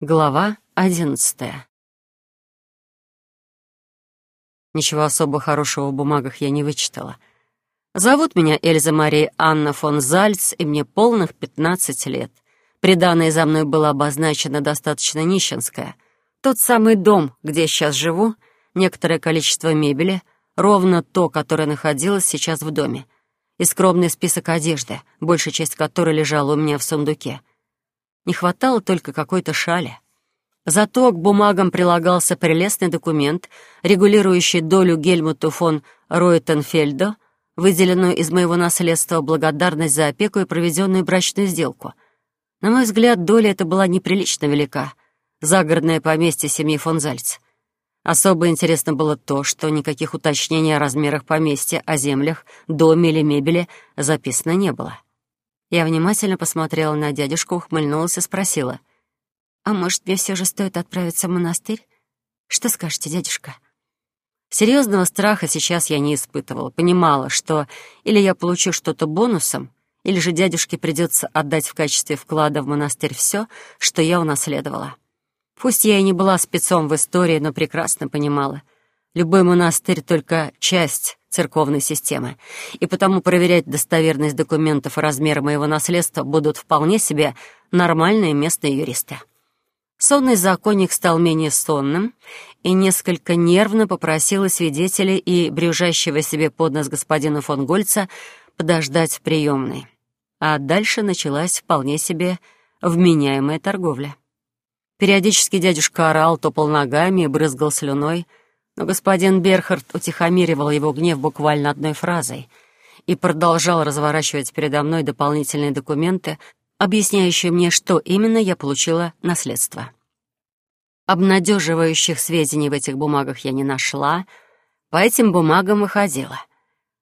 Глава одиннадцатая. Ничего особо хорошего в бумагах я не вычитала. Зовут меня Эльза Мария Анна фон Зальц, и мне полных пятнадцать лет. Приданное за мной было обозначено достаточно нищенское. Тот самый дом, где я сейчас живу, некоторое количество мебели, ровно то, которое находилось сейчас в доме, и скромный список одежды, большая часть которой лежала у меня в сундуке — не хватало только какой-то шали. Зато к бумагам прилагался прелестный документ, регулирующий долю Гельмуту фон Ройтенфельда, выделенную из моего наследства благодарность за опеку и проведенную брачную сделку. На мой взгляд, доля эта была неприлично велика. Загородное поместье семьи фон Зальц. Особо интересно было то, что никаких уточнений о размерах поместья, о землях, доме или мебели записано не было. Я внимательно посмотрела на дядюшку, ухмыльнулась и спросила. «А может, мне все же стоит отправиться в монастырь? Что скажете, дядюшка?» Серьезного страха сейчас я не испытывала. Понимала, что или я получу что-то бонусом, или же дядюшке придется отдать в качестве вклада в монастырь все, что я унаследовала. Пусть я и не была спецом в истории, но прекрасно понимала. Любой монастырь — только часть церковной системы, и потому проверять достоверность документов и размеры моего наследства будут вполне себе нормальные местные юристы. Сонный законник стал менее сонным и несколько нервно попросил свидетелей и брюжащего себе под нос господина фон Гольца подождать в приемной. А дальше началась вполне себе вменяемая торговля. Периодически дядюшка орал, топал ногами и брызгал слюной — но господин Берхард утихомиривал его гнев буквально одной фразой и продолжал разворачивать передо мной дополнительные документы, объясняющие мне, что именно я получила наследство. Обнадеживающих сведений в этих бумагах я не нашла, по этим бумагам выходила.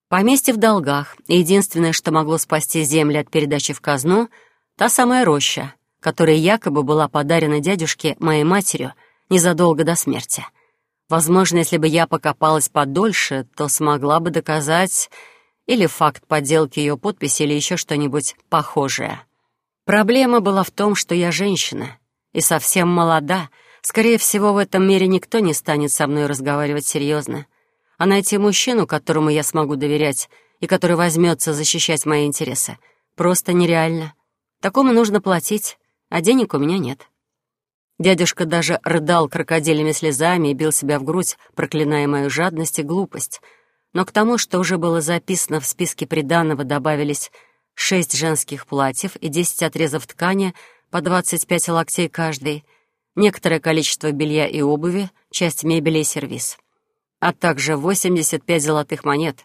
Поместье в долгах, и единственное, что могло спасти земли от передачи в казну, та самая роща, которая якобы была подарена дядюшке моей матерью незадолго до смерти — Возможно, если бы я покопалась подольше, то смогла бы доказать или факт подделки ее подписи, или еще что-нибудь похожее. Проблема была в том, что я женщина и совсем молода. Скорее всего, в этом мире никто не станет со мной разговаривать серьезно. А найти мужчину, которому я смогу доверять и который возьмется защищать мои интересы, просто нереально. Такому нужно платить, а денег у меня нет. Дядюшка даже рыдал крокодильными слезами и бил себя в грудь, проклиная мою жадность и глупость. Но к тому, что уже было записано в списке приданного, добавились шесть женских платьев и десять отрезов ткани по двадцать пять локтей каждый, некоторое количество белья и обуви, часть мебели и сервиз, а также восемьдесят пять золотых монет,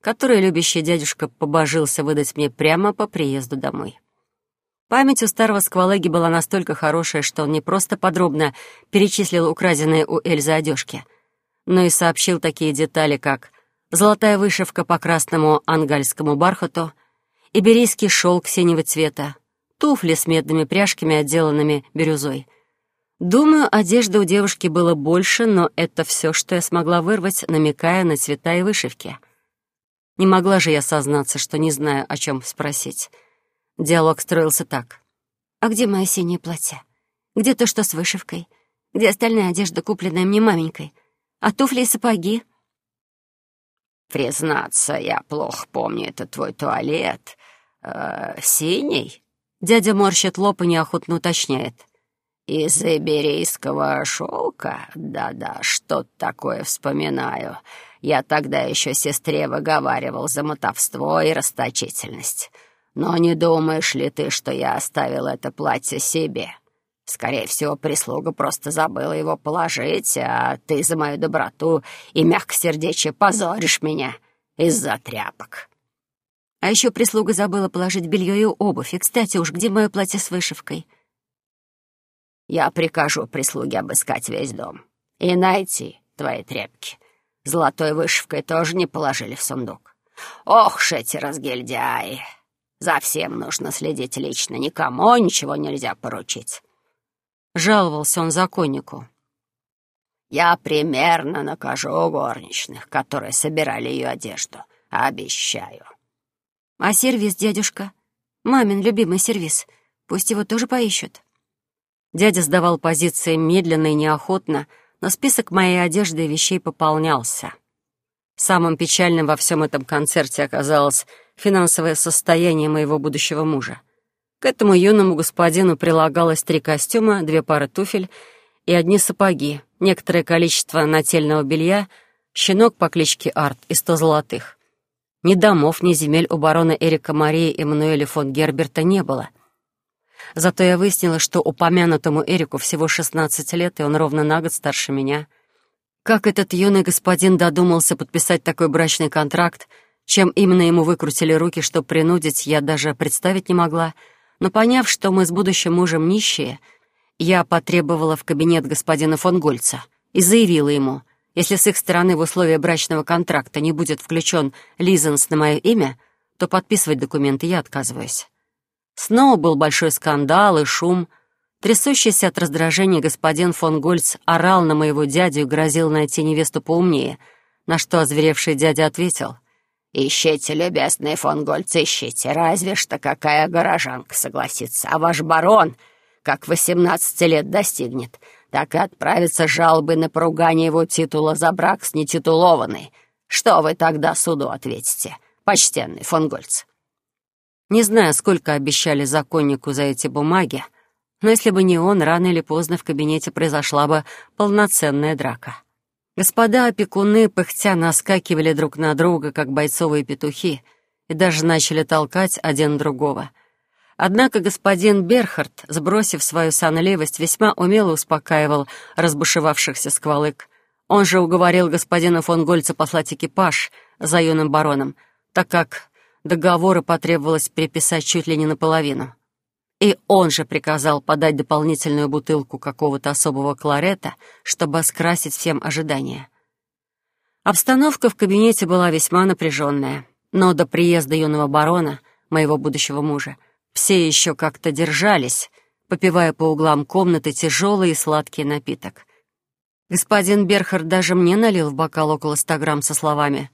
которые любящий дядюшка побожился выдать мне прямо по приезду домой. Память у старого сквалыги была настолько хорошая, что он не просто подробно перечислил украденные у Эльзы одежки, но и сообщил такие детали, как золотая вышивка по красному ангальскому бархату, иберийский шелк синего цвета, туфли с медными пряжками, отделанными бирюзой. Думаю, одежды у девушки было больше, но это все, что я смогла вырвать, намекая на цвета и вышивки. Не могла же я сознаться, что не знаю, о чем спросить. Диалог строился так. «А где мое синее платье? Где то, что с вышивкой? Где остальная одежда, купленная мне маменькой? А туфли и сапоги?» «Признаться, я плохо помню этот твой туалет. Э, синий?» Дядя морщит лоб и неохотно уточняет. «Из иберийского шелка? Да-да, что-то такое вспоминаю. Я тогда еще сестре выговаривал за мотовство и расточительность. Но не думаешь ли ты, что я оставил это платье себе? Скорее всего, прислуга просто забыла его положить, а ты за мою доброту и мягкосердечие позоришь меня из-за тряпок». А еще прислуга забыла положить белье и обувь. И, кстати, уж где мое платье с вышивкой? Я прикажу прислуге обыскать весь дом и найти твои тряпки. Золотой вышивкой тоже не положили в сундук. Ох ж эти разгильдяи! За всем нужно следить лично, никому ничего нельзя поручить. Жаловался он законнику. Я примерно накажу горничных, которые собирали ее одежду. Обещаю. А сервис, дядюшка? Мамин любимый сервис. Пусть его тоже поищут. Дядя сдавал позиции медленно и неохотно, но список моей одежды и вещей пополнялся. Самым печальным во всем этом концерте оказалось финансовое состояние моего будущего мужа. К этому юному господину прилагалось три костюма, две пары туфель и одни сапоги, некоторое количество нательного белья, щенок по кличке Арт и сто золотых. Ни домов, ни земель у барона Эрика Марии Эммануэля фон Герберта не было. Зато я выяснила, что упомянутому Эрику всего 16 лет, и он ровно на год старше меня. Как этот юный господин додумался подписать такой брачный контракт, чем именно ему выкрутили руки, чтобы принудить, я даже представить не могла. Но поняв, что мы с будущим мужем нищие, я потребовала в кабинет господина фон Гольца и заявила ему, если с их стороны в условия брачного контракта не будет включен лизенс на мое имя, то подписывать документы я отказываюсь. Снова был большой скандал и шум. Трясущийся от раздражения господин фон Гольц орал на моего дядю и грозил найти невесту поумнее, на что озверевший дядя ответил. «Ищите, любезный фон Гольц, ищите. Разве что какая горожанка согласится. А ваш барон, как восемнадцати лет достигнет, так и отправится жалобой на поругание его титула за брак с нетитулованной. Что вы тогда суду ответите, почтенный фон Гольц?» Не знаю, сколько обещали законнику за эти бумаги, но если бы не он, рано или поздно в кабинете произошла бы полноценная драка. Господа опекуны, пыхтя, наскакивали друг на друга, как бойцовые петухи, и даже начали толкать один другого. Однако господин Берхард, сбросив свою сонливость, весьма умело успокаивал разбушевавшихся сквалык. Он же уговорил господина фон Гольца послать экипаж за юным бароном, так как договоры потребовалось переписать чуть ли не наполовину. И он же приказал подать дополнительную бутылку какого-то особого кларета, чтобы скрасить всем ожидания. Обстановка в кабинете была весьма напряженная, но до приезда юного барона, моего будущего мужа, все еще как-то держались, попивая по углам комнаты тяжелый и сладкий напиток. Господин Берхард даже мне налил в бокал около ста грамм со словами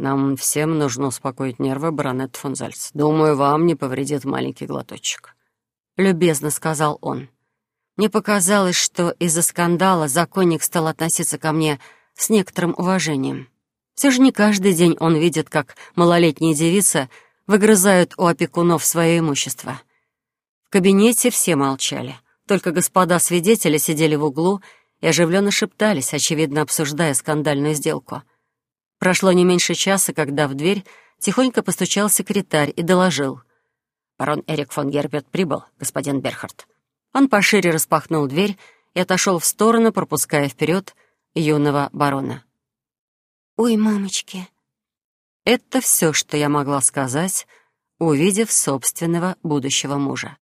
нам всем нужно успокоить нервы, баронет фон Зальц. Думаю, вам не повредит маленький глоточек. Любезно сказал он. Мне показалось, что из-за скандала законник стал относиться ко мне с некоторым уважением. Все же не каждый день он видит, как малолетние девицы выгрызают у опекунов свое имущество. В кабинете все молчали. Только господа свидетели сидели в углу и оживленно шептались, очевидно обсуждая скандальную сделку. Прошло не меньше часа, когда в дверь тихонько постучал секретарь и доложил. «Барон Эрик фон Герберт прибыл, господин Берхард». Он пошире распахнул дверь и отошел в сторону, пропуская вперед юного барона. «Ой, мамочки!» Это все, что я могла сказать, увидев собственного будущего мужа.